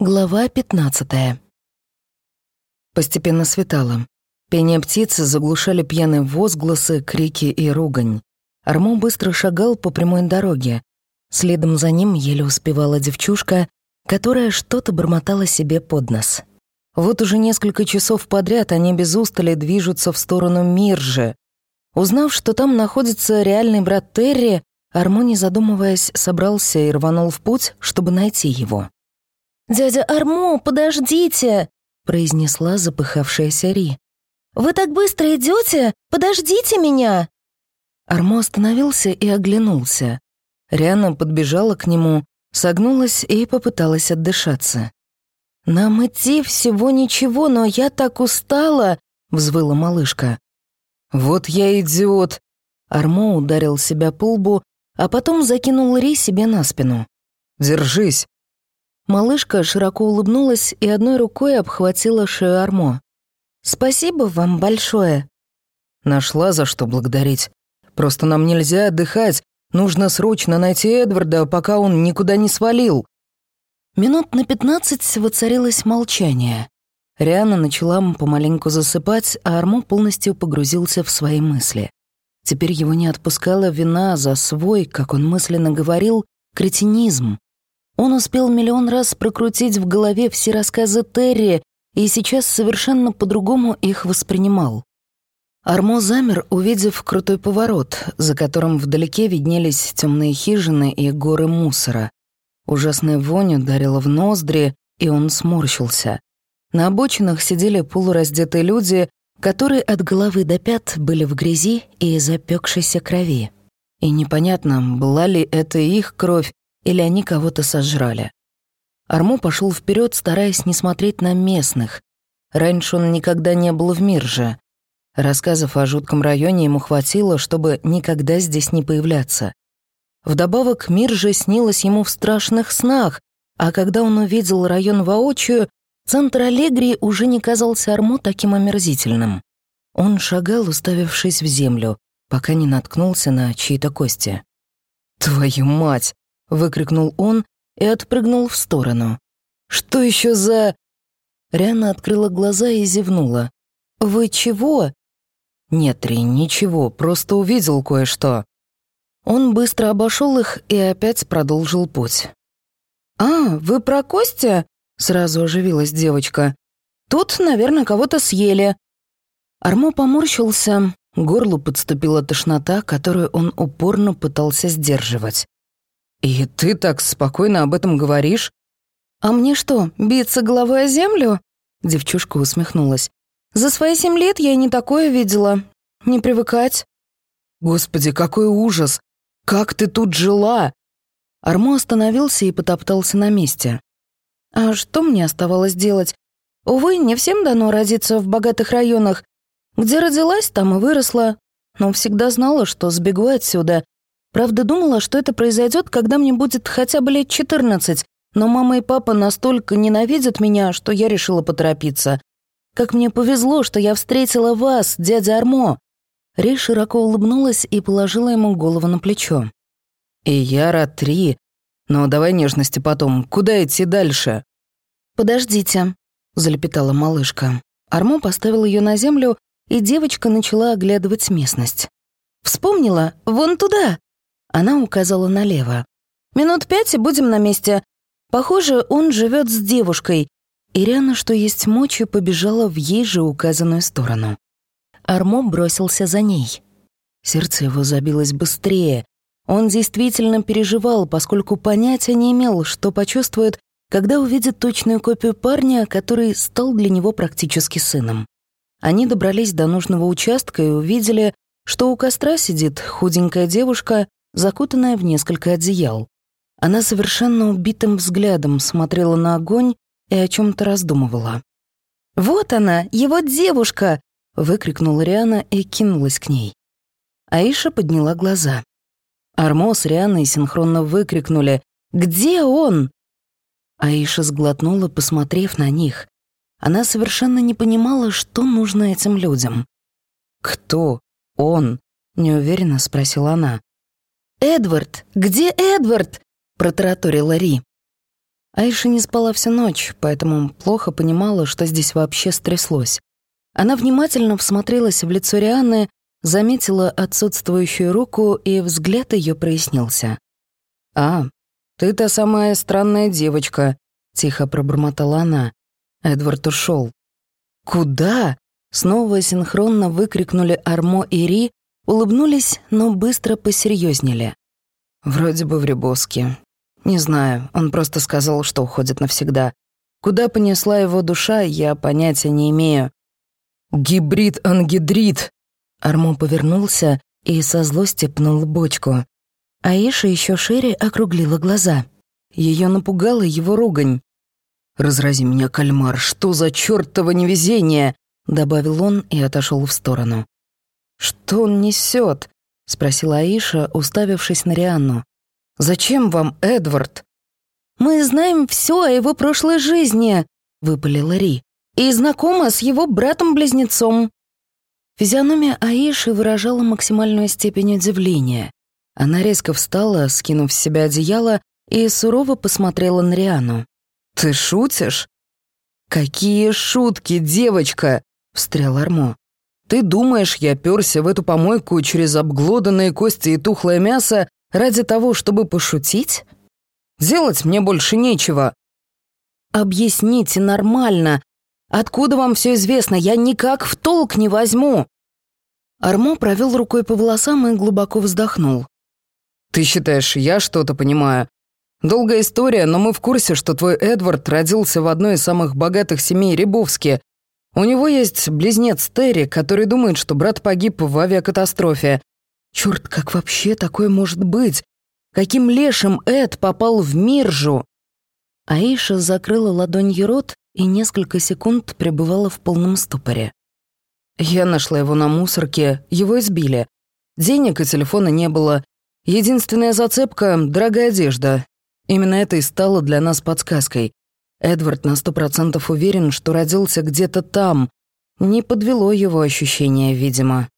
Глава 15 Постепенно светало. Пение птицы заглушали пьяные возгласы, крики и ругань. Армо быстро шагал по прямой дороге. Следом за ним еле успевала девчушка, которая что-то бормотала себе под нос. Вот уже несколько часов подряд они без устали движутся в сторону Миржи. Узнав, что там находится реальный брат Терри, Армо, не задумываясь, собрался и рванул в путь, чтобы найти его. «Дядя Армо, подождите!» — произнесла запыхавшаяся Ри. «Вы так быстро идете? Подождите меня!» Армо остановился и оглянулся. Риана подбежала к нему, согнулась и попыталась отдышаться. «Нам идти всего ничего, но я так устала!» — взвыла малышка. «Вот я идиот!» Армо ударил себя по лбу, а потом закинул Ри себе на спину. «Держись!» Малышка широко улыбнулась и одной рукой обхватила шею Армо. «Спасибо вам большое». Нашла за что благодарить. Просто нам нельзя отдыхать. Нужно срочно найти Эдварда, пока он никуда не свалил. Минут на пятнадцать воцарилось молчание. Риана начала помаленьку засыпать, а Армо полностью погрузился в свои мысли. Теперь его не отпускала вина за свой, как он мысленно говорил, кретинизм. Он успел миллион раз прокрутить в голове все рассказы Терри и сейчас совершенно по-другому их воспринимал. Армо замер, увидев крутой поворот, за которым вдалеке виднелись темные хижины и горы мусора. Ужасная вонь ударила в ноздри, и он сморщился. На обочинах сидели полураздетые люди, которые от головы до пят были в грязи и запекшейся крови. И непонятно, была ли это их кровь или они кого-то сожрали. Армо пошел вперед, стараясь не смотреть на местных. Раньше он никогда не был в Мирже. Рассказов о жутком районе ему хватило, чтобы никогда здесь не появляться. Вдобавок, Мирже снилось ему в страшных снах, а когда он увидел район воочию, центр Аллегрии уже не казался Армо таким омерзительным. Он шагал, уставившись в землю, пока не наткнулся на чьи-то кости. «Твою мать!» Выкрикнул он и отпрыгнул в сторону. «Что еще за...» Риана открыла глаза и зевнула. «Вы чего?» «Нет, Ри, ничего, просто увидел кое-что». Он быстро обошел их и опять продолжил путь. «А, вы про Костя?» — сразу оживилась девочка. «Тут, наверное, кого-то съели». Армо поморщился, горлу подступила тошнота, которую он упорно пытался сдерживать. «И ты так спокойно об этом говоришь?» «А мне что, биться головой о землю?» Девчушка усмехнулась. «За свои семь лет я и не такое видела. Не привыкать». «Господи, какой ужас! Как ты тут жила?» Армо остановился и потоптался на месте. «А что мне оставалось делать? Увы, не всем дано родиться в богатых районах. Где родилась, там и выросла. Но всегда знала, что сбегу отсюда, Правда, думала, что это произойдет, когда мне будет хотя бы лет 14, но мама и папа настолько ненавидят меня, что я решила поторопиться. Как мне повезло, что я встретила вас, дядя Армо. Ри широко улыбнулась и положила ему голову на плечо. «И я рад три. Но давай нежности потом. Куда идти дальше?» «Подождите», — залепетала малышка. Армо поставил ее на землю, и девочка начала оглядывать местность. «Вспомнила? Вон туда!» Она указала налево. «Минут пять и будем на месте. Похоже, он живет с девушкой». Ириана, что есть мочи, побежала в ей же указанную сторону. Армо бросился за ней. Сердце его забилось быстрее. Он действительно переживал, поскольку понятия не имел, что почувствует, когда увидит точную копию парня, который стал для него практически сыном. Они добрались до нужного участка и увидели, что у костра сидит худенькая девушка закутанная в несколько одеял. Она совершенно убитым взглядом смотрела на огонь и о чем то раздумывала. «Вот она, его девушка!» — выкрикнула Риана и кинулась к ней. Аиша подняла глаза. Армо с Рианой синхронно выкрикнули «Где он?». Аиша сглотнула, посмотрев на них. Она совершенно не понимала, что нужно этим людям. «Кто он?» — неуверенно спросила она. «Эдвард! Где Эдвард?» — протараторила Ри. Айша не спала всю ночь, поэтому плохо понимала, что здесь вообще стряслось. Она внимательно всмотрелась в лицо Рианны, заметила отсутствующую руку, и взгляд ее прояснился. «А, ты та самая странная девочка», — тихо пробормотала она. Эдвард ушел. «Куда?» — снова синхронно выкрикнули Армо и Ри, улыбнулись, но быстро посерьезнели. «Вроде бы в Рябовске. Не знаю, он просто сказал, что уходит навсегда. Куда понесла его душа, я понятия не имею». «Гибрид-ангидрид!» Армо повернулся и со злости пнул бочку. Аиша еще шире округлила глаза. Ее напугала его ругань. «Разрази меня, кальмар, что за чёртово невезение!» добавил он и отошел в сторону. «Что он несет? спросила Аиша, уставившись на Рианну. «Зачем вам Эдвард?» «Мы знаем все о его прошлой жизни», — выпалила Ри, «и знакома с его братом-близнецом». Физиономия Аиши выражала максимальную степень удивления. Она резко встала, скинув с себя одеяло, и сурово посмотрела на Риану. «Ты шутишь?» «Какие шутки, девочка!» — встрял Армо. «Ты думаешь, я пёрся в эту помойку через обглоданные кости и тухлое мясо ради того, чтобы пошутить? Делать мне больше нечего». «Объясните нормально. Откуда вам все известно? Я никак в толк не возьму». Армо провел рукой по волосам и глубоко вздохнул. «Ты считаешь, я что-то понимаю? Долгая история, но мы в курсе, что твой Эдвард родился в одной из самых богатых семей Рябовски. У него есть близнец Терри, который думает, что брат погиб в авиакатастрофе. Черт, как вообще такое может быть? Каким лешим Эд попал в Миржу? Аиша закрыла ладонью рот и несколько секунд пребывала в полном ступоре. Я нашла его на мусорке, его избили. Денег и телефона не было. Единственная зацепка — дорогая одежда. Именно это и стало для нас подсказкой. Эдвард на сто процентов уверен, что родился где-то там. Не подвело его ощущение, видимо.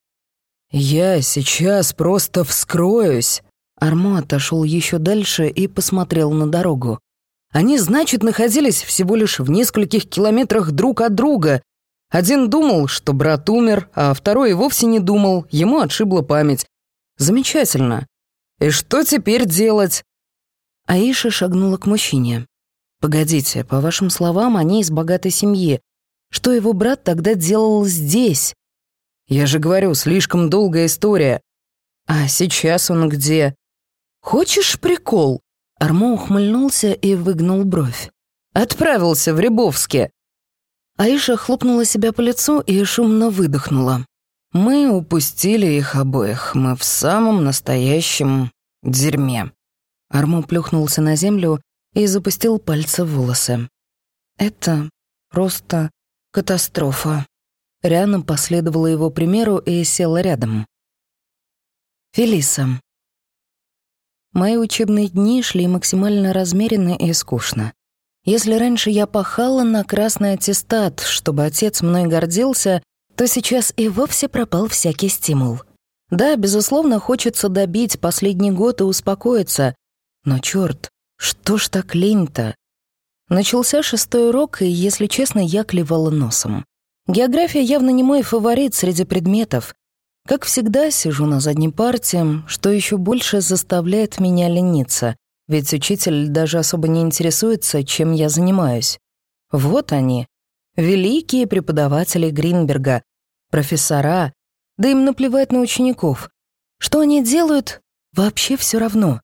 «Я сейчас просто вскроюсь!» Армо отошел еще дальше и посмотрел на дорогу. Они, значит, находились всего лишь в нескольких километрах друг от друга. Один думал, что брат умер, а второй и вовсе не думал, ему отшибла память. Замечательно. И что теперь делать? Аиша шагнула к мужчине. «Погодите, по вашим словам, они из богатой семьи. Что его брат тогда делал здесь?» «Я же говорю, слишком долгая история. А сейчас он где?» «Хочешь прикол?» Армо ухмыльнулся и выгнул бровь. «Отправился в Рябовске». Аиша хлопнула себя по лицу и шумно выдохнула. «Мы упустили их обоих. Мы в самом настоящем дерьме». Армо плюхнулся на землю и запустил пальцы в волосы. «Это просто катастрофа». Риана последовала его примеру и села рядом. Фелиса. Мои учебные дни шли максимально размеренно и скучно. Если раньше я пахала на красный аттестат, чтобы отец мной гордился, то сейчас и вовсе пропал всякий стимул. Да, безусловно, хочется добить последний год и успокоиться, но черт, что ж так лень-то? Начался шестой урок, и, если честно, я клевала носом. География явно не мой фаворит среди предметов. Как всегда, сижу на задней парте, что еще больше заставляет меня лениться, ведь учитель даже особо не интересуется, чем я занимаюсь. Вот они, великие преподаватели Гринберга, профессора, да им наплевать на учеников. Что они делают, вообще все равно.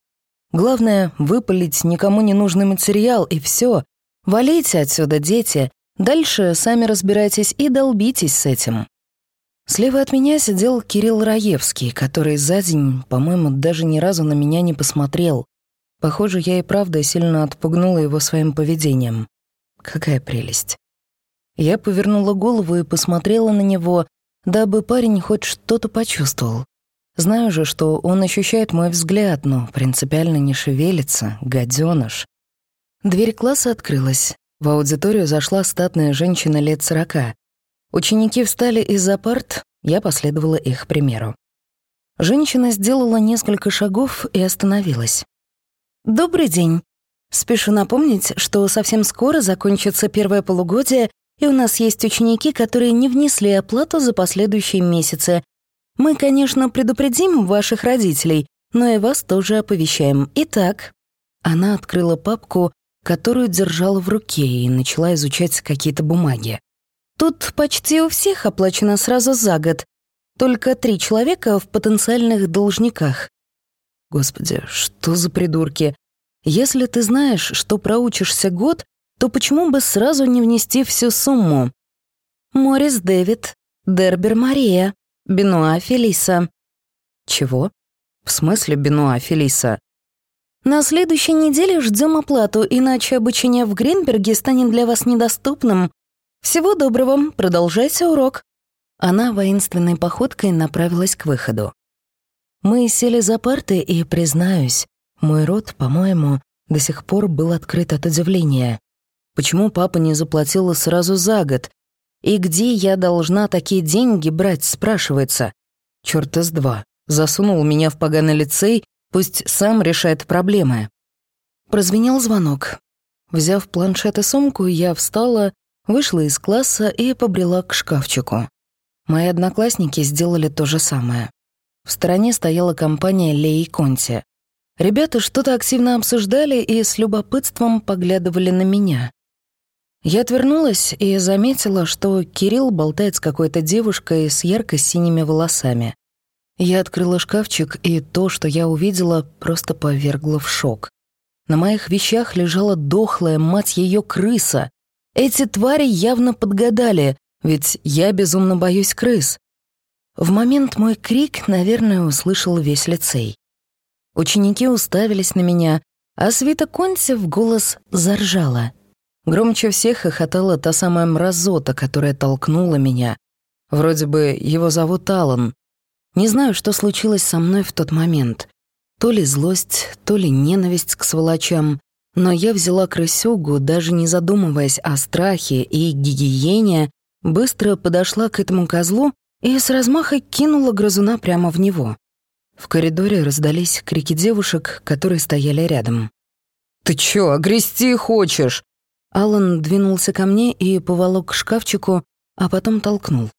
Главное — выпалить никому не нужный материал, и все. Валите отсюда, дети. Дальше сами разбирайтесь и долбитесь с этим. Слева от меня сидел Кирилл Раевский, который за день, по-моему, даже ни разу на меня не посмотрел. Похоже, я и правда сильно отпугнула его своим поведением. Какая прелесть. Я повернула голову и посмотрела на него, дабы парень хоть что-то почувствовал. Знаю же, что он ощущает мой взгляд, но принципиально не шевелится, гаденыш. Дверь класса открылась. В аудиторию зашла статная женщина лет сорока. Ученики встали из-за парт, я последовала их примеру. Женщина сделала несколько шагов и остановилась. «Добрый день. Спешу напомнить, что совсем скоро закончится первое полугодие, и у нас есть ученики, которые не внесли оплату за последующие месяцы. Мы, конечно, предупредим ваших родителей, но и вас тоже оповещаем. Итак, она открыла папку, которую держала в руке и начала изучать какие-то бумаги. Тут почти у всех оплачено сразу за год. Только три человека в потенциальных должниках. Господи, что за придурки? Если ты знаешь, что проучишься год, то почему бы сразу не внести всю сумму? Морис Дэвид, Дербер Мария, Бенуа Фелиса. Чего? В смысле Бенуа Фелиса? На следующей неделе ждем оплату, иначе обучение в Гринберге станет для вас недоступным. Всего доброго, продолжайте урок. Она воинственной походкой направилась к выходу. Мы сели за парты, и, признаюсь, мой рот, по-моему, до сих пор был открыт от удивления. Почему папа не заплатила сразу за год? И где я должна такие деньги брать, спрашивается? Чёрт из два. Засунул меня в поганый лицей, пусть сам решает проблемы. Прозвенел звонок. Взяв планшет и сумку, я встала, вышла из класса и побрела к шкафчику. Мои одноклассники сделали то же самое. В стороне стояла компания Лей Конти. Ребята что-то активно обсуждали и с любопытством поглядывали на меня. Я отвернулась и заметила, что Кирилл болтает с какой-то девушкой с ярко-синими волосами. Я открыла шкафчик, и то, что я увидела, просто повергло в шок. На моих вещах лежала дохлая, мать ее, крыса. Эти твари явно подгадали, ведь я безумно боюсь крыс. В момент мой крик, наверное, услышал весь лицей. Ученики уставились на меня, а Свита Конти в голос заржала. Громче всех хохотала та самая мразота, которая толкнула меня. Вроде бы его зовут Алан. Не знаю, что случилось со мной в тот момент. То ли злость, то ли ненависть к сволочам, но я взяла крысюгу, даже не задумываясь о страхе и гигиене, быстро подошла к этому козлу и с размаха кинула грызуна прямо в него. В коридоре раздались крики девушек, которые стояли рядом. «Ты чё, огрести хочешь?» Алан двинулся ко мне и поволок к шкафчику, а потом толкнул.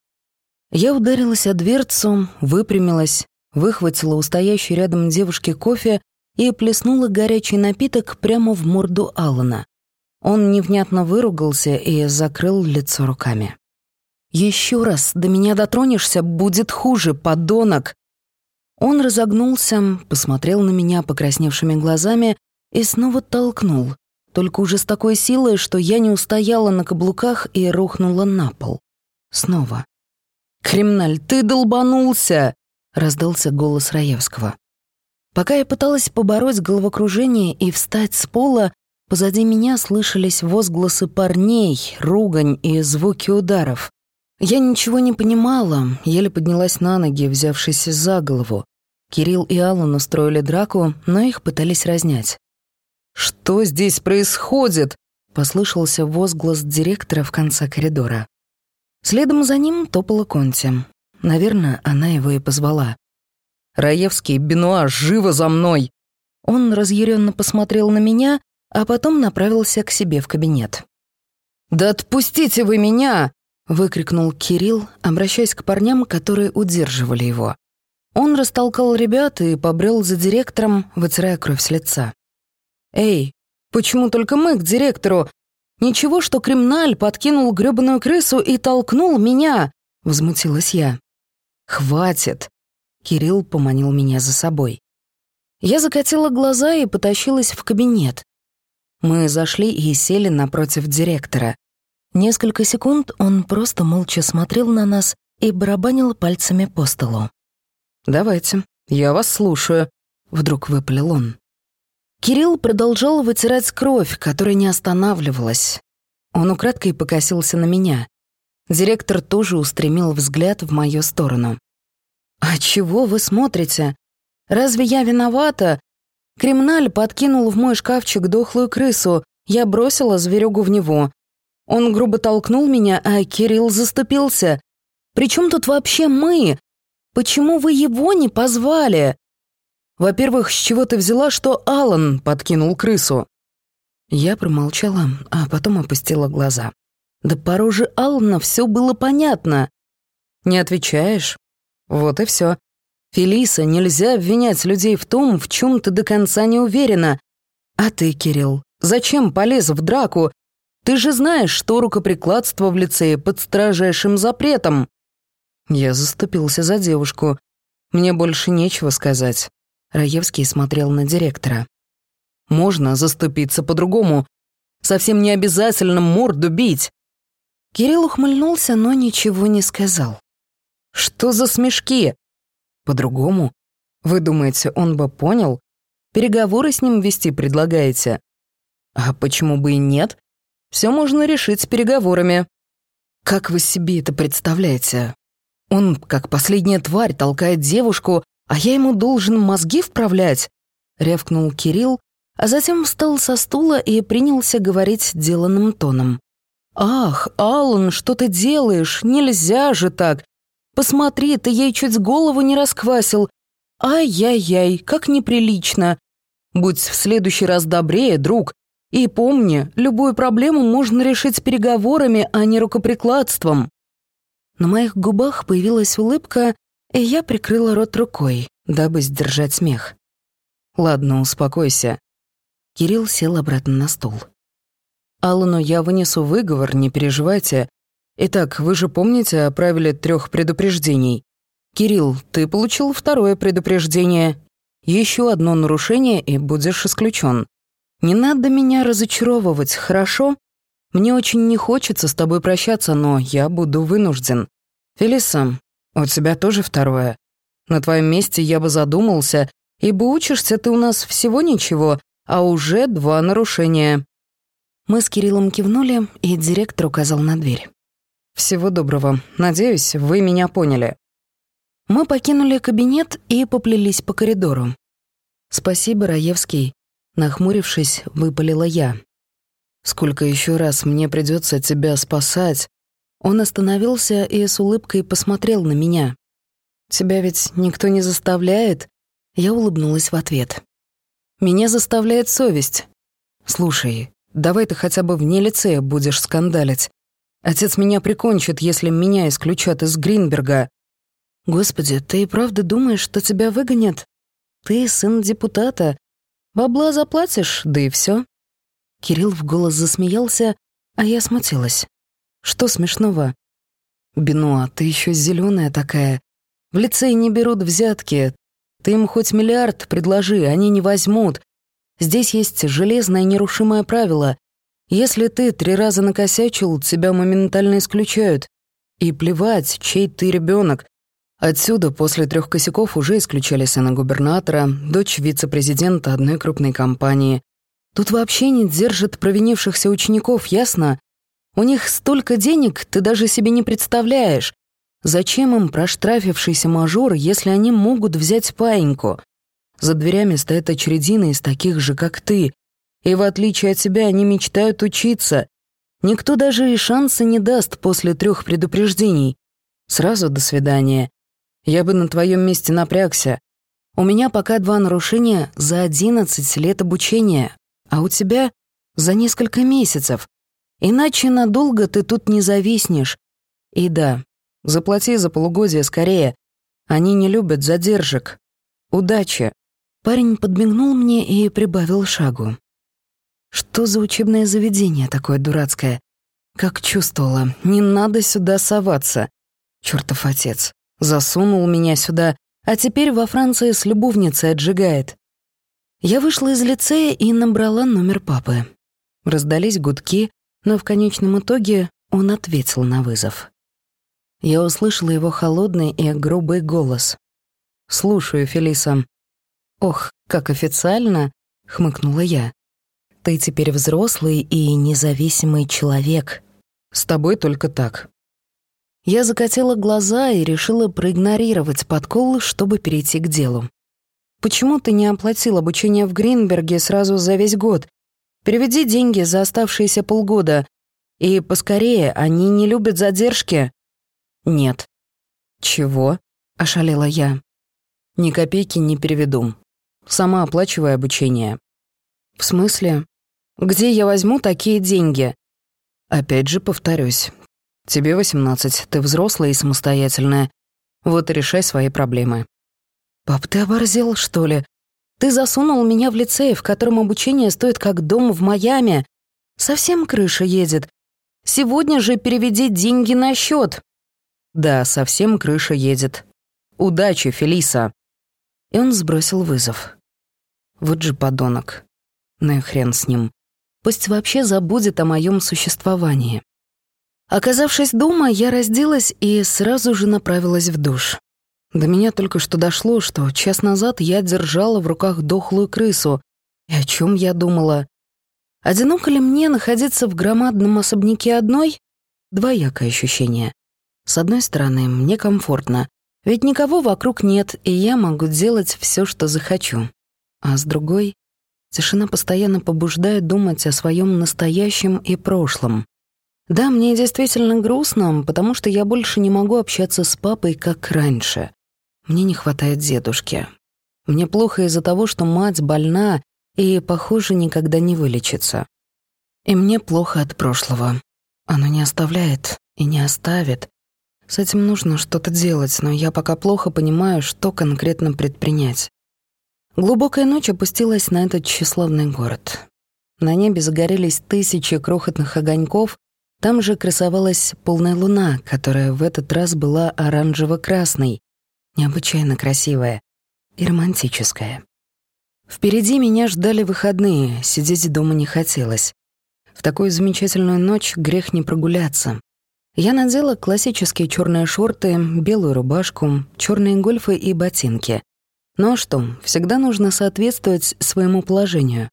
Я ударилась о дверцу, выпрямилась, выхватила у стоящей рядом девушки кофе и плеснула горячий напиток прямо в морду Алана. Он невнятно выругался и закрыл лицо руками. Еще раз до меня дотронешься, будет хуже, подонок!» Он разогнулся, посмотрел на меня покрасневшими глазами и снова толкнул, только уже с такой силой, что я не устояла на каблуках и рухнула на пол. Снова. «Кримналь, ты долбанулся!» — раздался голос Раевского. Пока я пыталась побороть головокружение и встать с пола, позади меня слышались возгласы парней, ругань и звуки ударов. Я ничего не понимала, еле поднялась на ноги, взявшись за голову. Кирилл и Аллан устроили драку, но их пытались разнять. «Что здесь происходит?» — послышался возглас директора в конце коридора. Следом за ним топала Конти. Наверное, она его и позвала. «Раевский, Бенуа, живо за мной!» Он разъяренно посмотрел на меня, а потом направился к себе в кабинет. «Да отпустите вы меня!» выкрикнул Кирилл, обращаясь к парням, которые удерживали его. Он растолкал ребят и побрел за директором, вытирая кровь с лица. «Эй, почему только мы к директору? Ничего, что криминаль подкинул грёбаную крысу и толкнул меня!» — возмутилась я. «Хватит!» — Кирилл поманил меня за собой. Я закатила глаза и потащилась в кабинет. Мы зашли и сели напротив директора. Несколько секунд он просто молча смотрел на нас и барабанил пальцами по столу. «Давайте, я вас слушаю», — вдруг выпалил он. Кирилл продолжал вытирать кровь, которая не останавливалась. Он украдкой покосился на меня. Директор тоже устремил взгляд в мою сторону. «А чего вы смотрите? Разве я виновата? Кримналь подкинул в мой шкафчик дохлую крысу, я бросила зверюгу в него. Он грубо толкнул меня, а Кирилл заступился. «Причем тут вообще мы? Почему вы его не позвали?» «Во-первых, с чего ты взяла, что Алан подкинул крысу?» Я промолчала, а потом опустила глаза. Да по роже Аллана все было понятно. Не отвечаешь? Вот и все. Фелиса, нельзя обвинять людей в том, в чем ты до конца не уверена. А ты, Кирилл, зачем полез в драку? Ты же знаешь, что рукоприкладство в лицее под строжайшим запретом. Я заступился за девушку. Мне больше нечего сказать. Раевский смотрел на директора. Можно заступиться по-другому. Совсем не обязательно морду бить. Кирилл ухмыльнулся, но ничего не сказал. Что за смешки? По-другому? Вы думаете, он бы понял? Переговоры с ним вести предлагаете? А почему бы и нет? Все можно решить с переговорами. Как вы себе это представляете? Он, как последняя тварь, толкает девушку, а я ему должен мозги вправлять? Рявкнул Кирилл, а затем встал со стула и принялся говорить деланным тоном. «Ах, Аллан, что ты делаешь? Нельзя же так! Посмотри, ты ей чуть голову не расквасил. Ай-яй-яй, как неприлично. Будь в следующий раз добрее, друг. И помни, любую проблему можно решить переговорами, а не рукоприкладством». На моих губах появилась улыбка, и я прикрыла рот рукой, дабы сдержать смех. «Ладно, успокойся». Кирилл сел обратно на стул. «Аллану я вынесу выговор, не переживайте. Итак, вы же помните о правиле трех предупреждений? Кирилл, ты получил второе предупреждение. Еще одно нарушение, и будешь исключен. Не надо меня разочаровывать, хорошо? Мне очень не хочется с тобой прощаться, но я буду вынужден. Фелиса, у тебя тоже второе. На твоем месте я бы задумался, ибо учишься ты у нас всего ничего, а уже два нарушения». Мы с Кириллом кивнули, и директор указал на дверь. Всего доброго. Надеюсь, вы меня поняли. Мы покинули кабинет и поплелись по коридору. Спасибо, Раевский. Нахмурившись, выпалила я. Сколько еще раз мне придется тебя спасать? Он остановился и с улыбкой посмотрел на меня. Тебя ведь никто не заставляет? Я улыбнулась в ответ. Меня заставляет совесть. Слушай, давай ты хотя бы вне лицея будешь скандалить. Отец меня прикончит, если меня исключат из Гринберга. Господи, ты и правда думаешь, что тебя выгонят? Ты сын депутата. Бабла заплатишь, да и все. Кирилл в голос засмеялся, а я смутилась. Что смешного? Бенуа, ты еще зеленая такая. В лицей не берут взятки. Ты им хоть миллиард предложи, они не возьмут. Здесь есть железное нерушимое правило. Если ты три раза накосячил, тебя моментально исключают. И плевать, чей ты ребенок. Отсюда после трех косяков уже исключали сына губернатора, дочь вице-президента одной крупной компании. Тут вообще не держат провинившихся учеников, ясно? У них столько денег, ты даже себе не представляешь. Зачем им проштрафившийся мажор, если они могут взять паиньку? За дверями стоят очередины из таких же, как ты, и в отличие от тебя они мечтают учиться. Никто даже и шанса не даст после трех предупреждений. Сразу до свидания. Я бы на твоем месте напрягся. У меня пока два нарушения за 11 лет обучения, а у тебя за несколько месяцев. Иначе надолго ты тут не зависнешь. И да, заплати за полугодие скорее. Они не любят задержек. Удачи. Парень подмигнул мне и прибавил шагу. Что за учебное заведение такое дурацкое? Как чувствовала, не надо сюда соваться. Чёртов отец. Засунул меня сюда, а теперь во Франции с любовницей отжигает. Я вышла из лицея и набрала номер папы. Раздались гудки, но в конечном итоге он ответил на вызов. Я услышала его холодный и грубый голос. «Слушаю, Фелиса». «Ох, как официально!» — хмыкнула я. Ты теперь взрослый и независимый человек. С тобой только так. Я закатила глаза и решила проигнорировать подкол, чтобы перейти к делу. Почему ты не оплатил обучение в Гринберге сразу за весь год? Переведи деньги за оставшиеся полгода. И поскорее, они не любят задержки. Нет. Чего? Ошалела я. Ни копейки не переведу. Сама оплачивай обучение. В смысле? Где я возьму такие деньги? Опять же повторюсь. Тебе 18, ты взрослая и самостоятельная. Вот и решай свои проблемы. Пап, ты оборзел, что ли? Ты засунул меня в лицей, в котором обучение стоит как дом в Майами. Совсем крыша едет. Сегодня же переведи деньги на счет. Да, совсем крыша едет. Удачи, Фелиса. И он сбросил вызов. Вот же подонок. Ну хрен с ним. Пусть вообще забудет о моем существовании. Оказавшись дома, я разделась и сразу же направилась в душ. До меня только что дошло, что час назад я держала в руках дохлую крысу. И о чем я думала? Одиноко ли мне находиться в громадном особняке одной? Двоякое ощущение. С одной стороны, мне комфортно, ведь никого вокруг нет, и я могу делать все, что захочу. А с другой, тишина постоянно побуждает думать о своем настоящем и прошлом. Да, мне действительно грустно, потому что я больше не могу общаться с папой, как раньше. Мне не хватает дедушки. Мне плохо из-за того, что мать больна и, похоже, никогда не вылечится. И мне плохо от прошлого. Оно не оставляет и не оставит. С этим нужно что-то делать, но я пока плохо понимаю, что конкретно предпринять. Глубокая ночь опустилась на этот тщеславный город. На небе загорелись тысячи крохотных огоньков, там же красовалась полная луна, которая в этот раз была оранжево-красной, необычайно красивая и романтическая. Впереди меня ждали выходные, сидеть дома не хотелось. В такую замечательную ночь грех не прогуляться. Я надела классические черные шорты, белую рубашку, черные гольфы и ботинки. Ну а что, всегда нужно соответствовать своему положению.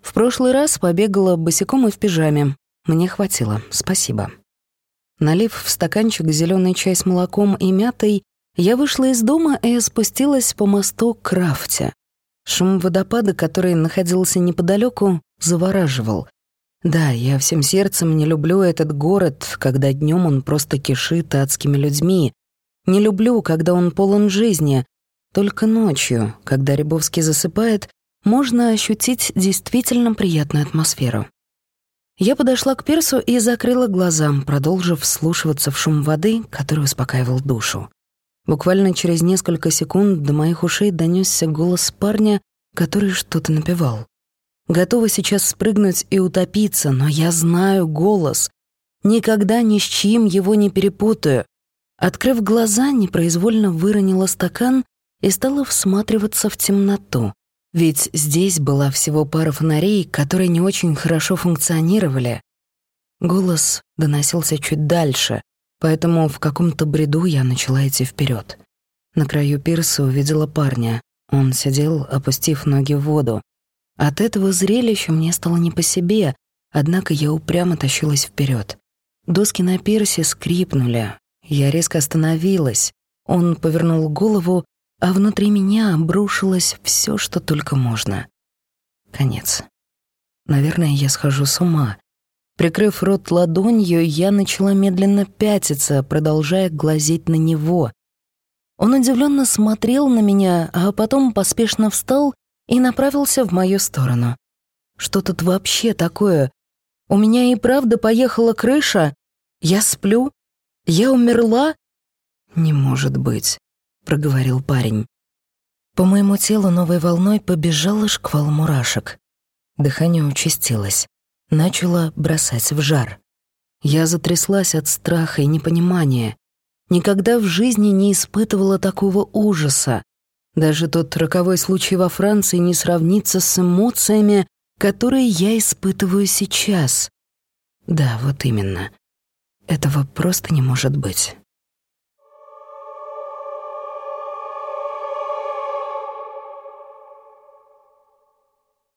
В прошлый раз побегала босиком и в пижаме. Мне хватило, спасибо. Налив в стаканчик зеленый чай с молоком и мятой, я вышла из дома и спустилась по мосту к рафте. Шум водопада, который находился неподалеку, завораживал. Да, я всем сердцем не люблю этот город, когда днем он просто кишит адскими людьми. Не люблю, когда он полон жизни. Только ночью, когда Рябовский засыпает, можно ощутить действительно приятную атмосферу. Я подошла к персу и закрыла глаза, продолжив вслушиваться в шум воды, который успокаивал душу. Буквально через несколько секунд до моих ушей донесся голос парня, который что-то напевал. Готова сейчас спрыгнуть и утопиться, но я знаю голос. Никогда ни с чьим его не перепутаю. Открыв глаза, непроизвольно выронила стакан и стала всматриваться в темноту. Ведь здесь была всего пара фонарей, которые не очень хорошо функционировали. Голос доносился чуть дальше, Поэтому в каком-то бреду я начала идти вперед. На краю пирса увидела парня. Он сидел, опустив ноги в воду. От этого зрелища мне стало не по себе, однако я упрямо тащилась вперед. Доски на пирсе скрипнули. Я резко остановилась. Он повернул голову, а внутри меня обрушилось все, что только можно. Конец. Наверное, я схожу с ума. Прикрыв рот ладонью, я начала медленно пятиться, продолжая глазеть на него. Он удивленно смотрел на меня, а потом поспешно встал и направился в мою сторону. Что тут вообще такое? У меня и правда поехала крыша? Я сплю? Я умерла? Не может быть, проговорил парень. По моему телу новой волной побежала шквал мурашек. Дыхание участилось начало бросать в жар. Я затряслась от страха и непонимания. Никогда в жизни не испытывала такого ужаса. Даже тот роковой случай во Франции не сравнится с эмоциями, которые я испытываю сейчас. Да, вот именно. Этого просто не может быть.